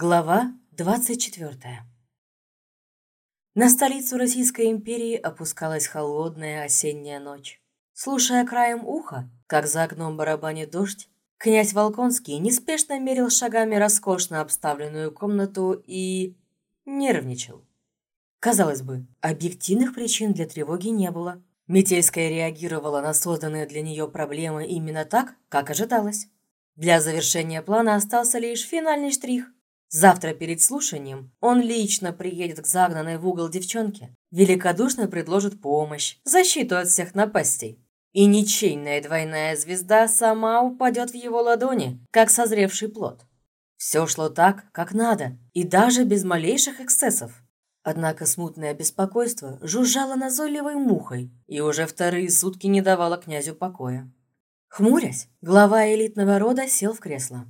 Глава 24 На столицу Российской империи опускалась холодная осенняя ночь. Слушая краем уха, как за окном барабанит дождь, князь Волконский неспешно мерил шагами роскошно обставленную комнату и... нервничал. Казалось бы, объективных причин для тревоги не было. Метельская реагировала на созданные для нее проблемы именно так, как ожидалось. Для завершения плана остался лишь финальный штрих – Завтра перед слушанием он лично приедет к загнанной в угол девчонке, великодушно предложит помощь, защиту от всех напастей. И ничейная двойная звезда сама упадет в его ладони, как созревший плод. Все шло так, как надо, и даже без малейших эксцессов. Однако смутное беспокойство жужжало назойливой мухой и уже вторые сутки не давало князю покоя. Хмурясь, глава элитного рода сел в кресло.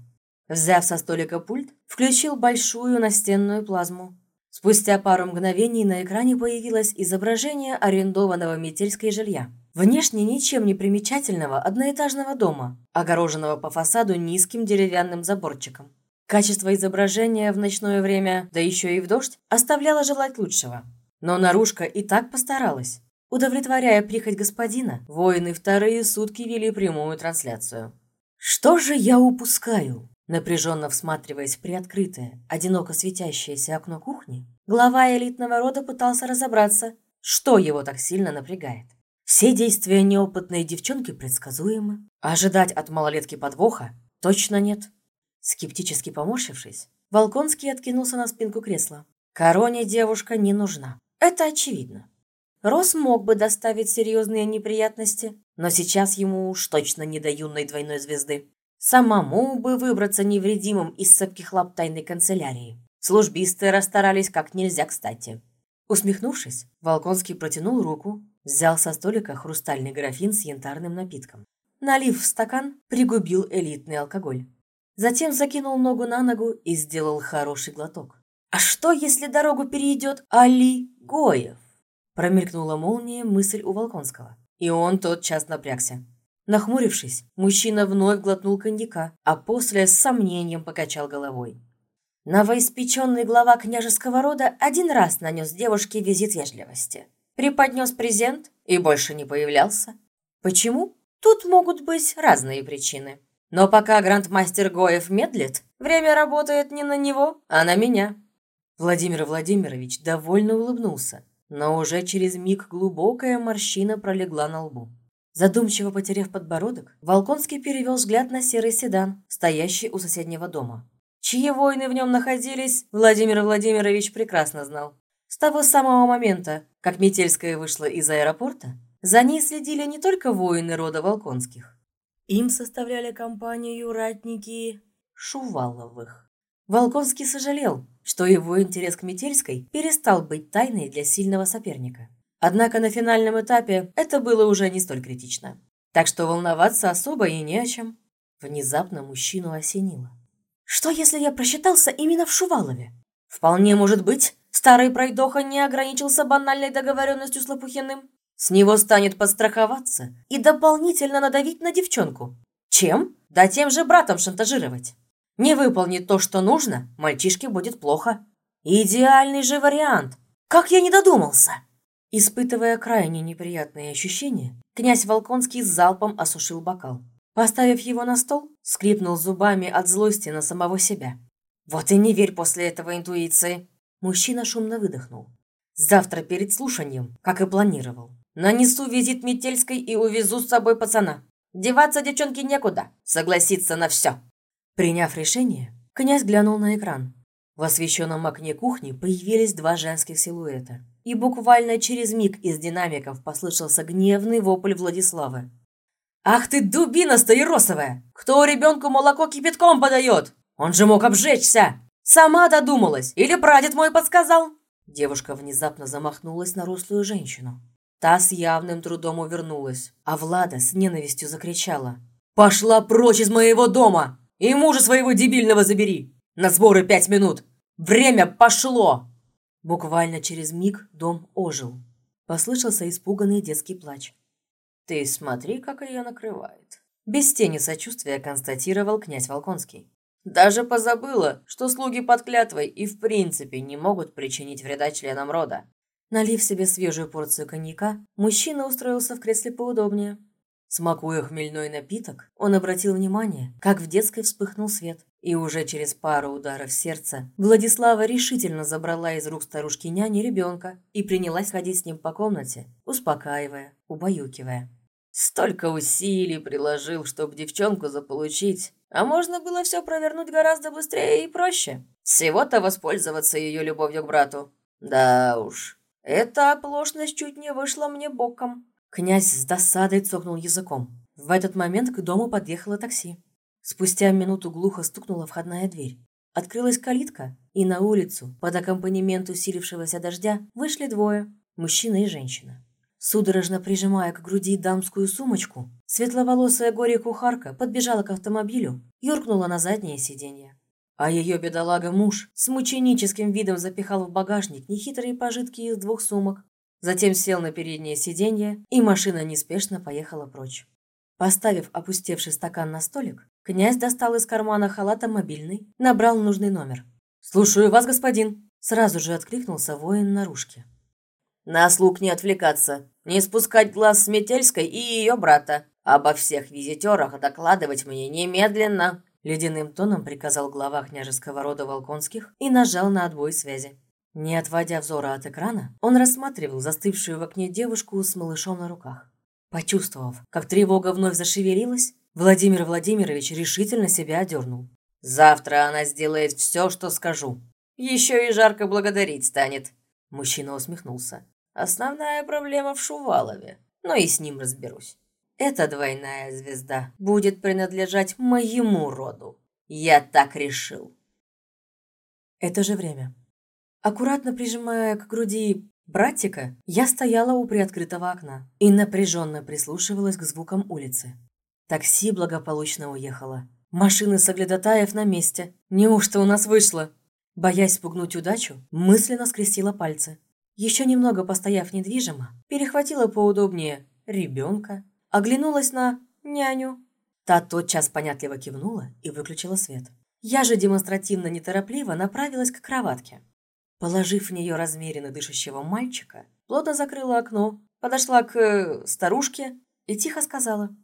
Взяв со столика пульт, включил большую настенную плазму. Спустя пару мгновений на экране появилось изображение арендованного метельской жилья. Внешне ничем не примечательного одноэтажного дома, огороженного по фасаду низким деревянным заборчиком. Качество изображения в ночное время, да еще и в дождь, оставляло желать лучшего. Но наружка и так постаралась. Удовлетворяя прихоть господина, воины вторые сутки вели прямую трансляцию. «Что же я упускаю?» Напряженно всматриваясь в приоткрытое, одиноко светящееся окно кухни, глава элитного рода пытался разобраться, что его так сильно напрягает. Все действия неопытной девчонки предсказуемы. Ожидать от малолетки подвоха точно нет. Скептически поморщившись, Волконский откинулся на спинку кресла. Короне девушка не нужна. Это очевидно. Рос мог бы доставить серьезные неприятности, но сейчас ему уж точно не до юной двойной звезды. Самому бы выбраться невредимым из цепких лап тайной канцелярии. Службисты расстарались как нельзя кстати. Усмехнувшись, Волконский протянул руку, взял со столика хрустальный графин с янтарным напитком. Налив в стакан, пригубил элитный алкоголь. Затем закинул ногу на ногу и сделал хороший глоток. «А что, если дорогу перейдет Али Гоев?» Промелькнула молния мысль у Волконского. И он тотчас напрягся. Нахмурившись, мужчина вновь глотнул коньяка, а после с сомнением покачал головой. Новоиспеченный глава княжеского рода один раз нанес девушке визит вежливости. Преподнес презент и больше не появлялся. Почему? Тут могут быть разные причины. Но пока грандмастер Гоев медлит, время работает не на него, а на меня. Владимир Владимирович довольно улыбнулся, но уже через миг глубокая морщина пролегла на лбу. Задумчиво потеряв подбородок, Волконский перевел взгляд на серый седан, стоящий у соседнего дома. Чьи воины в нем находились, Владимир Владимирович прекрасно знал. С того самого момента, как Метельская вышла из аэропорта, за ней следили не только воины рода Волконских. Им составляли компанию ратники Шуваловых. Волконский сожалел, что его интерес к Метельской перестал быть тайной для сильного соперника. Однако на финальном этапе это было уже не столь критично. Так что волноваться особо и не о чем. Внезапно мужчину осенило. Что, если я просчитался именно в Шувалове? Вполне может быть, старый пройдоха не ограничился банальной договоренностью с Лопухиным. С него станет подстраховаться и дополнительно надавить на девчонку. Чем? Да тем же братом шантажировать. Не выполнит то, что нужно, мальчишке будет плохо. Идеальный же вариант. Как я не додумался? Испытывая крайне неприятные ощущения, князь Волконский залпом осушил бокал. Поставив его на стол, скрипнул зубами от злости на самого себя. «Вот и не верь после этого интуиции!» Мужчина шумно выдохнул. «Завтра перед слушанием, как и планировал, нанесу визит Метельской и увезу с собой пацана. Деваться девчонке некуда, согласиться на все!» Приняв решение, князь глянул на экран. В освещенном окне кухни появились два женских силуэта и буквально через миг из динамиков послышался гневный вопль Владиславы. «Ах ты, дубина стоеросовая! Кто ребенку молоко кипятком подает? Он же мог обжечься! Сама додумалась! Или прадед мой подсказал?» Девушка внезапно замахнулась на рослую женщину. Та с явным трудом увернулась, а Влада с ненавистью закричала. «Пошла прочь из моего дома! И мужа своего дебильного забери! На сборы пять минут! Время пошло!» Буквально через миг дом ожил. Послышался испуганный детский плач. «Ты смотри, как ее накрывает!» Без тени сочувствия констатировал князь Волконский. Даже позабыла, что слуги под клятвой и в принципе не могут причинить вреда членам рода. Налив себе свежую порцию коньяка, мужчина устроился в кресле поудобнее. Смакуя хмельной напиток, он обратил внимание, как в детской вспыхнул свет. И уже через пару ударов сердца Владислава решительно забрала из рук старушки няни ребенка и принялась ходить с ним по комнате, успокаивая, убаюкивая. Столько усилий приложил, чтобы девчонку заполучить, а можно было все провернуть гораздо быстрее и проще. Всего-то воспользоваться ее любовью к брату. Да уж, эта оплошность чуть не вышла мне боком. Князь с досадой цокнул языком. В этот момент к дому подъехало такси. Спустя минуту глухо стукнула входная дверь. Открылась калитка, и на улицу, под аккомпанемент усилившегося дождя, вышли двое – мужчина и женщина. Судорожно прижимая к груди дамскую сумочку, светловолосая горе-кухарка подбежала к автомобилю, юркнула на заднее сиденье. А ее бедолага-муж с мученическим видом запихал в багажник нехитрые пожитки из двух сумок, Затем сел на переднее сиденье, и машина неспешно поехала прочь. Поставив опустевший стакан на столик, князь достал из кармана халата мобильный, набрал нужный номер. «Слушаю вас, господин!» Сразу же откликнулся воин наружки. «На слуг не отвлекаться, не спускать глаз с Метельской и ее брата. Обо всех визитерах докладывать мне немедленно!» Ледяным тоном приказал глава княжеского рода Волконских и нажал на отбой связи. Не отводя взора от экрана, он рассматривал застывшую в окне девушку с малышом на руках. Почувствовав, как тревога вновь зашевелилась, Владимир Владимирович решительно себя одернул. «Завтра она сделает все, что скажу. Еще и жарко благодарить станет». Мужчина усмехнулся. «Основная проблема в Шувалове, но и с ним разберусь. Эта двойная звезда будет принадлежать моему роду. Я так решил». Это же время. Аккуратно прижимая к груди братика, я стояла у приоткрытого окна и напряженно прислушивалась к звукам улицы. Такси благополучно уехало. Машины соглядатаев на месте. Неужто у нас вышло? Боясь спугнуть удачу, мысленно скрестила пальцы. Еще немного постояв недвижимо, перехватила поудобнее ребенка, оглянулась на няню. Та тотчас понятливо кивнула и выключила свет. Я же демонстративно неторопливо направилась к кроватке. Положив в нее размеренно дышащего мальчика, плотно закрыла окно, подошла к э, старушке и тихо сказала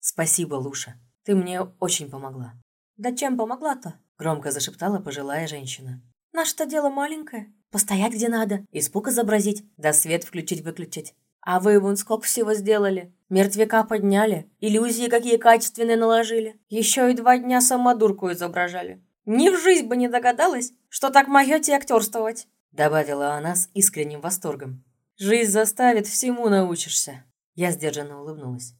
«Спасибо, Луша, ты мне очень помогла». «Да чем помогла-то?» – громко зашептала пожилая женщина. «Наше-то дело маленькое. Постоять где надо, испуг изобразить, да свет включить-выключить. А вы вон сколько всего сделали. Мертвяка подняли, иллюзии какие качественные наложили. Еще и два дня самодурку изображали. Ни в жизнь бы не догадалась, что так моете актерствовать!» Добавила она с искренним восторгом. «Жизнь заставит, всему научишься!» Я сдержанно улыбнулась.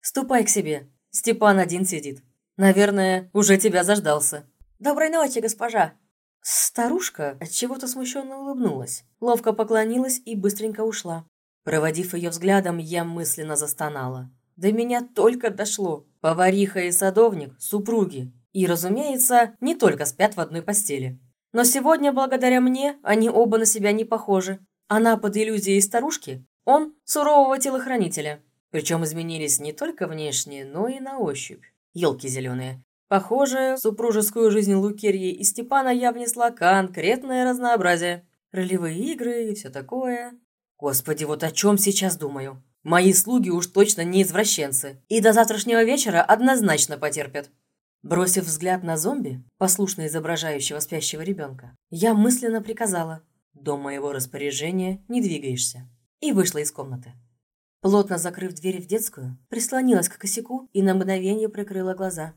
«Ступай к себе. Степан один сидит. Наверное, уже тебя заждался». «Доброй ночи, госпожа!» Старушка от чего-то смущенно улыбнулась, ловко поклонилась и быстренько ушла. Проводив ее взглядом, я мысленно застонала. До меня только дошло. Повариха и садовник – супруги, и, разумеется, не только спят в одной постели. Но сегодня, благодаря мне, они оба на себя не похожи. Она под иллюзией старушки, он – сурового телохранителя. Причем изменились не только внешне, но и на ощупь. Елки зеленые. Похоже, супружескую жизнь Лукерьи и Степана я внесла конкретное разнообразие. Ролевые игры и все такое. Господи, вот о чем сейчас думаю. Мои слуги уж точно не извращенцы. И до завтрашнего вечера однозначно потерпят. Бросив взгляд на зомби, послушно изображающего спящего ребенка, я мысленно приказала «До моего распоряжения не двигаешься» и вышла из комнаты. Плотно закрыв дверь в детскую, прислонилась к косяку и на мгновение прикрыла глаза.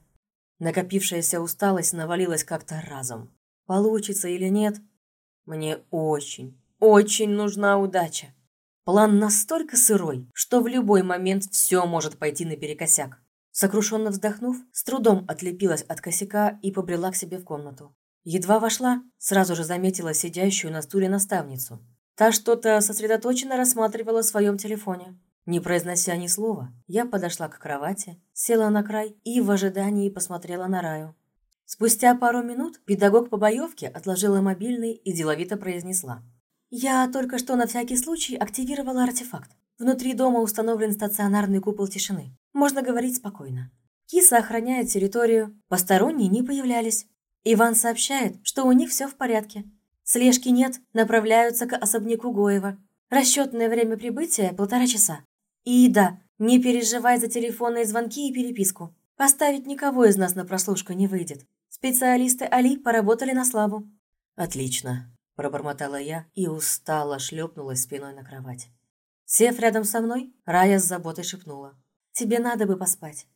Накопившаяся усталость навалилась как-то разом. Получится или нет? Мне очень, очень нужна удача. План настолько сырой, что в любой момент все может пойти наперекосяк. Сокрушенно вздохнув, с трудом отлепилась от косяка и побрела к себе в комнату. Едва вошла, сразу же заметила сидящую на стуле наставницу. Та что-то сосредоточенно рассматривала в своем телефоне. Не произнося ни слова, я подошла к кровати, села на край и в ожидании посмотрела на Раю. Спустя пару минут педагог по боевке отложила мобильный и деловито произнесла. «Я только что на всякий случай активировала артефакт. Внутри дома установлен стационарный купол тишины. Можно говорить спокойно. Киса охраняет территорию, посторонние не появлялись. Иван сообщает, что у них все в порядке. Слежки нет, направляются к особняку Гоева. Расчетное время прибытия – полтора часа. И да, не переживай за телефонные звонки и переписку. Поставить никого из нас на прослушку не выйдет. Специалисты Али поработали на славу. Отлично, пробормотала я и устало шлепнулась спиной на кровать. Сев рядом со мной, Рая с заботой шепнула. «Тебе надо бы поспать».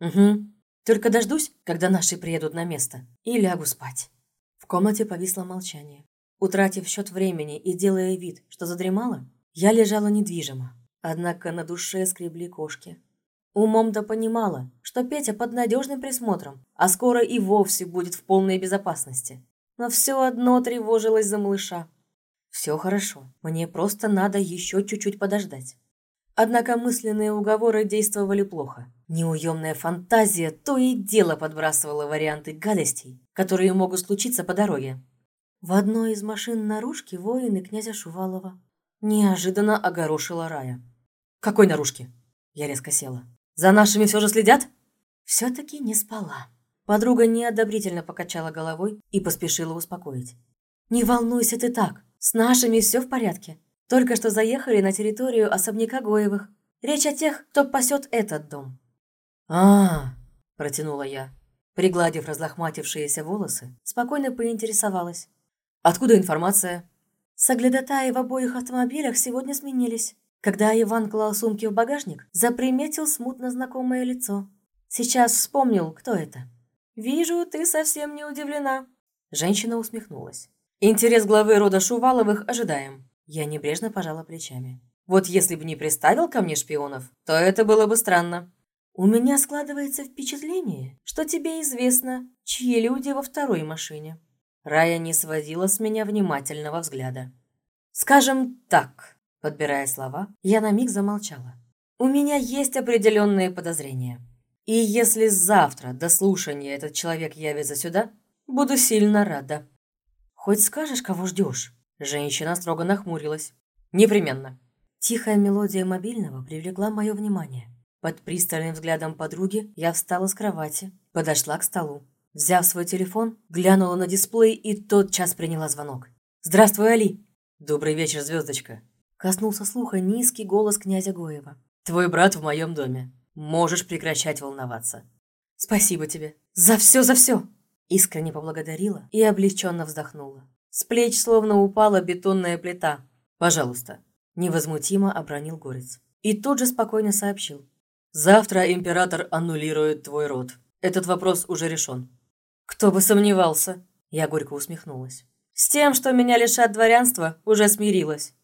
«Угу. Только дождусь, когда наши приедут на место, и лягу спать». В комнате повисло молчание. Утратив счет времени и делая вид, что задремала, я лежала недвижимо. Однако на душе скребли кошки. Умом-то понимала, что Петя под надежным присмотром, а скоро и вовсе будет в полной безопасности. Но все одно тревожилась за малыша. Все хорошо, мне просто надо еще чуть-чуть подождать. Однако мысленные уговоры действовали плохо. Неуемная фантазия то и дело подбрасывала варианты гадостей, которые могут случиться по дороге. В одной из машин наружки воины князя Шувалова. Неожиданно огорошила Рая. «Какой наружки?» Я резко села. «За нашими все же следят?» Все-таки не спала. Подруга неодобрительно покачала головой и поспешила успокоить. «Не волнуйся ты так. С нашими все в порядке. Только что заехали на территорию особняка Гоевых. Речь о тех, кто пасет этот дом». «А-а-а», протянула я. Пригладив разлохматившиеся волосы, спокойно поинтересовалась. «Откуда информация?» Соглядатаи в обоих автомобилях сегодня сменились. Когда Иван клал сумки в багажник, заприметил смутно знакомое лицо. Сейчас вспомнил, кто это. «Вижу, ты совсем не удивлена». Женщина усмехнулась. Интерес главы рода Шуваловых ожидаем. Я небрежно пожала плечами. Вот если бы не приставил ко мне шпионов, то это было бы странно. У меня складывается впечатление, что тебе известно, чьи люди во второй машине. Рая не сводила с меня внимательного взгляда. Скажем так, подбирая слова, я на миг замолчала. У меня есть определенные подозрения. И если завтра до слушания этот человек явится сюда, буду сильно рада. «Хоть скажешь, кого ждешь?» Женщина строго нахмурилась. «Непременно». Тихая мелодия мобильного привлекла мое внимание. Под пристальным взглядом подруги я встала с кровати, подошла к столу. Взяв свой телефон, глянула на дисплей и тотчас приняла звонок. «Здравствуй, Али!» «Добрый вечер, звездочка!» Коснулся слуха низкий голос князя Гоева. «Твой брат в моем доме. Можешь прекращать волноваться». «Спасибо тебе! За все, за все!» Искренне поблагодарила и облегченно вздохнула. С плеч словно упала бетонная плита. «Пожалуйста», – невозмутимо обронил Горец. И тут же спокойно сообщил. «Завтра император аннулирует твой род. Этот вопрос уже решен». «Кто бы сомневался», – я горько усмехнулась. «С тем, что меня лишат дворянства, уже смирилась».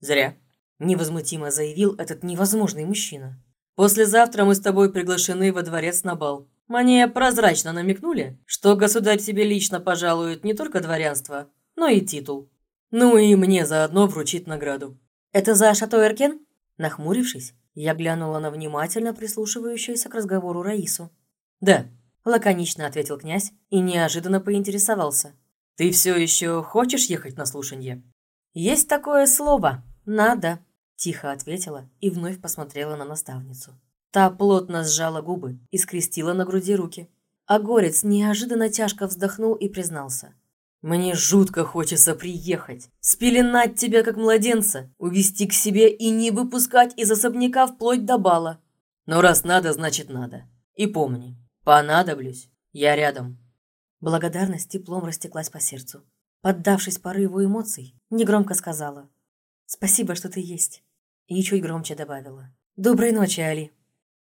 «Зря», – невозмутимо заявил этот невозможный мужчина. «Послезавтра мы с тобой приглашены во дворец на бал. Мне прозрачно намекнули, что государь тебе лично пожалует не только дворянство, но и титул. Ну и мне заодно вручит награду. Это за Шато Эркен? Нахмурившись, я глянула на внимательно прислушивающуюся к разговору Раису. Да, лаконично ответил князь и неожиданно поинтересовался. Ты все еще хочешь ехать на слушанье? Есть такое слово. Надо, тихо ответила и вновь посмотрела на наставницу. Та плотно сжала губы и скрестила на груди руки. А горец неожиданно тяжко вздохнул и признался. «Мне жутко хочется приехать, спеленать тебя как младенца, увести к себе и не выпускать из особняка вплоть до бала. Но раз надо, значит надо. И помни, понадоблюсь, я рядом». Благодарность теплом растеклась по сердцу. Поддавшись порыву эмоций, негромко сказала «Спасибо, что ты есть». И чуть громче добавила «Доброй ночи, Али».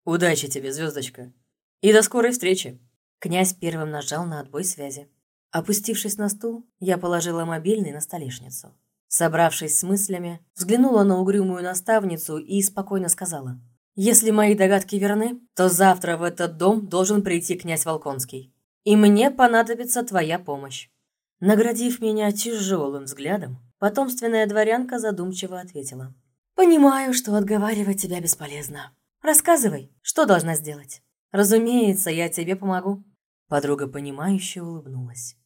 «Удачи тебе, звездочка. И до скорой встречи!» Князь первым нажал на отбой связи. Опустившись на стул, я положила мобильный на столешницу. Собравшись с мыслями, взглянула на угрюмую наставницу и спокойно сказала. «Если мои догадки верны, то завтра в этот дом должен прийти князь Волконский. И мне понадобится твоя помощь». Наградив меня тяжелым взглядом, потомственная дворянка задумчиво ответила. «Понимаю, что отговаривать тебя бесполезно. Рассказывай, что должна сделать? Разумеется, я тебе помогу». Подруга, понимающе улыбнулась.